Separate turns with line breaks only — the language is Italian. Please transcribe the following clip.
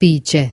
Pice